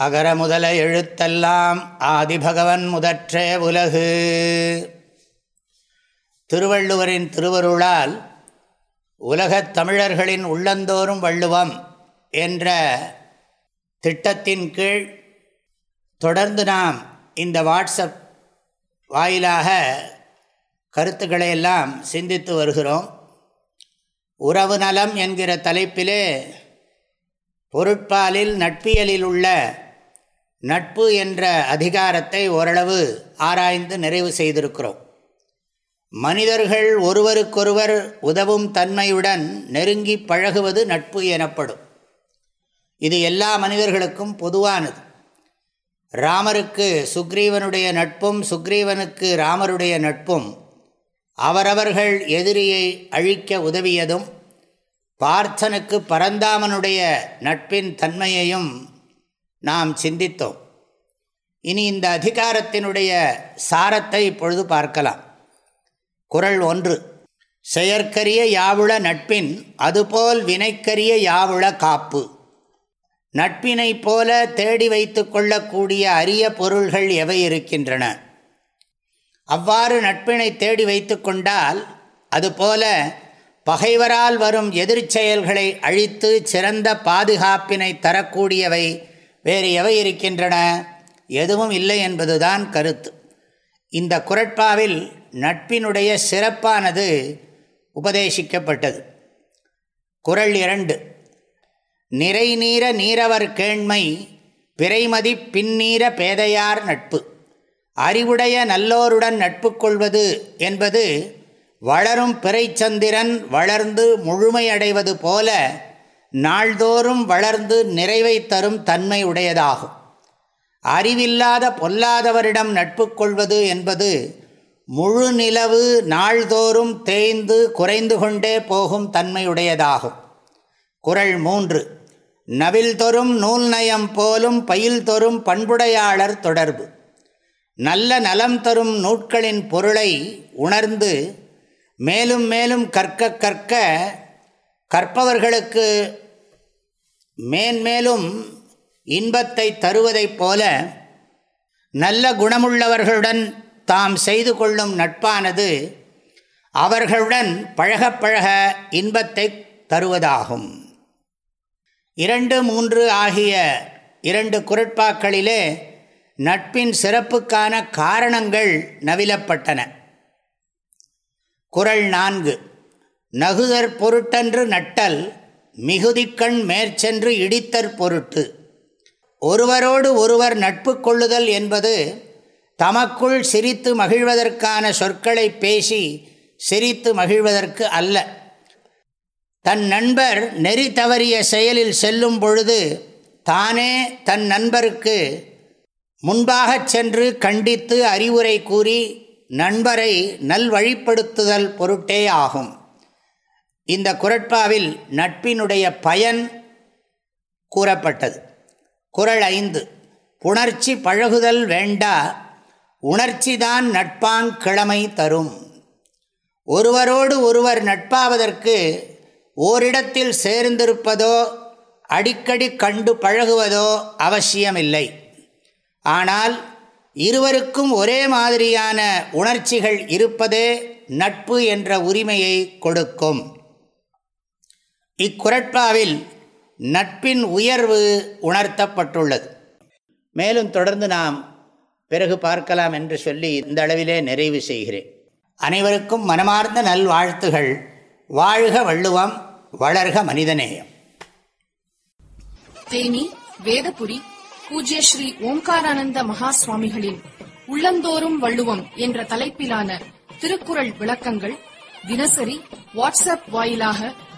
அகர முதல எழுத்தெல்லாம் ஆதிபகவன் முதற்றே உலகு. திருவள்ளுவரின் திருவருளால் உலகத் தமிழர்களின் உள்ளந்தோறும் வள்ளுவம் என்ற திட்டத்தின் கீழ் தொடர்ந்து நாம் இந்த வாட்ஸ்அப் வாயிலாக கருத்துக்களை எல்லாம் சிந்தித்து வருகிறோம். உறவு நலம் என்கிற தலைப்பிலே பொருட்பாலில் நட்பியலில் உள்ள நட்பு என்ற அதிகாரத்தை ஓரளவு ஆராய்ந்து நிறைவு செய்திருக்கிறோம். மனிதர்கள் ஒருவருக்கொருவர் உதவும் தன்மையுடன் நெருங்கி பழகுவது நட்பு எனப்படும். இது எல்லா மனிதர்களுக்கும் பொதுவானது. ராமருக்கு சுக்ரீவனுடைய நட்பும் சுக்ரீவனுக்கு ராமருடைய நட்பும் அவரவர்கள் எதிரியை அழிக்க உதவியதும் பார்த்தனுக்கு பரந்தாமனுடைய நட்பின் தன்மையையும் நாம் சிந்தித்தோம். இனி இந்த அதிகாரத்தினுடைய சாரத்தை இப்பொழுது பார்க்கலாம். குரல் ஒன்று. செயற்கரிய யாவுள நட்பின் அதுபோல் வினைக்கரிய யாவுள காப்பு. நட்பினை போல தேடி வைத்து கொள்ளக்கூடிய அரிய பொருள்கள் எவை இருக்கின்றன? அவ்வாறு நட்பினை தேடி வைத்து கொண்டால் அதுபோல பகைவரால் வரும் எதிர்ச்செயல்களை அழித்து சிறந்த பாதுகாப்பினை தரக்கூடியவை வேறு எவை இருக்கின்றன? எதுவும் இல்லை என்பதுதான் கருத்து. இந்த குரட்பாவில் நட்பினுடைய சிறப்பானது உபதேசிக்கப்பட்டது. குரல் இரண்டு நிறைநீர நீரவர் கேண்மை பிறைமதி பின்னீர பேதையார் நட்பு. அறிவுடைய நல்லோருடன் நட்பு கொள்வது என்பது வளரும் பிறைச்சந்திரன் வளர்ந்து முழுமையடைவது போல நாள்தோறும் வளர்ந்து நிறைவை தரும் தன்மை உடையதாகும். அறிவில்லாத பொல்லாதவரிடம் நட்பு கொள்வது என்பது முழு நிலவு நாள்தோறும் தேய்ந்து குறைந்து கொண்டே போகும் தன்மையுடையதாகும் குரல் மூன்று. நவில் தொறும் நூல் நயம் போலும் பயில் தொறும் பண்புடையாளர் தொடர்பு. நல்ல நலம் தரும் நூட்களின் பொருளை உணர்ந்து மேலும் மேலும் கற்க கற்க கற்பவர்களுக்கு மேன்மேலும் இன்பத்தை தருவதைப் போல நல்ல குணமுள்ளவர்களுடன் தாம் செய்து கொள்ளும் நட்பானது அவர்களுடன் பழக பழக இன்பத்தை தருவதாகும். இரண்டு மூன்று ஆகிய இரண்டு குரட்பாக்களிலே நட்பின் சிறப்புக்கான காரணங்கள் நவிலப்பட்டன. குரல் நான்கு. நகுதற் பொருட்டன்று நட்டல் மிகுதிக்கண் மேற்சென்று இடித்தற் பொருட்டு. ஒருவரோடு ஒருவர் நட்பு கொள்ளுதல் என்பது தமக்குள் சிரித்து மகிழ்வதற்கான சொற்களை பேசி சிரித்து மகிழ்வதற்கு அல்ல. தன் நண்பர் நெறி தவறிய செயலில் செல்லும் பொழுது தானே தன் நண்பருக்கு முன்பாகச் சென்று கண்டித்து அறிவுரை கூறி நண்பரை நல்வழிப்படுத்துதல் பொருட்டே ஆகும். இந்த குரட்பாவில் நட்பினுடைய பயன் கூறப்பட்டது. குரல் ஐந்து புணர்ச்சி பழகுதல் வேண்டா உணர்ச்சிதான் நட்பாங் கிழமை தரும். ஒருவரோடு ஒருவர் நட்பாவதற்கு ஓரிடத்தில் சேர்ந்திருப்பதோ அடிக்கடி கண்டு பழகுவதோ அவசியமில்லை. ஆனால் இருவருக்கும் ஒரே மாதிரியான உணர்ச்சிகள் இருப்பதே நட்பு என்ற உரிமையை கொடுக்கும். இக்குரட்பாவில் நட்பின் உயர்வு உணர்த்தப்பட்டுள்ளது. மேலும் தொடர்ந்து நாம் பிறகு பார்க்கலாம் என்று சொல்லி இந்த அளவிலே நிறைவு செய்கிறேன். அனைவருக்கும் மனமார்ந்த நல்வாழ்த்துகள். வாழ்க வள்ளுவம் வளர்க மனிதநேயம். தேனி வேதபுரி பூஜ்ய ஸ்ரீ ஓம்காரானந்த மகா சுவாமிகளின் உள்ளந்தோறும் வள்ளுவம் என்ற தலைப்பிலான திருக்குறள் விளக்கங்கள் தினசரி வாட்ஸ்அப் வாயிலாக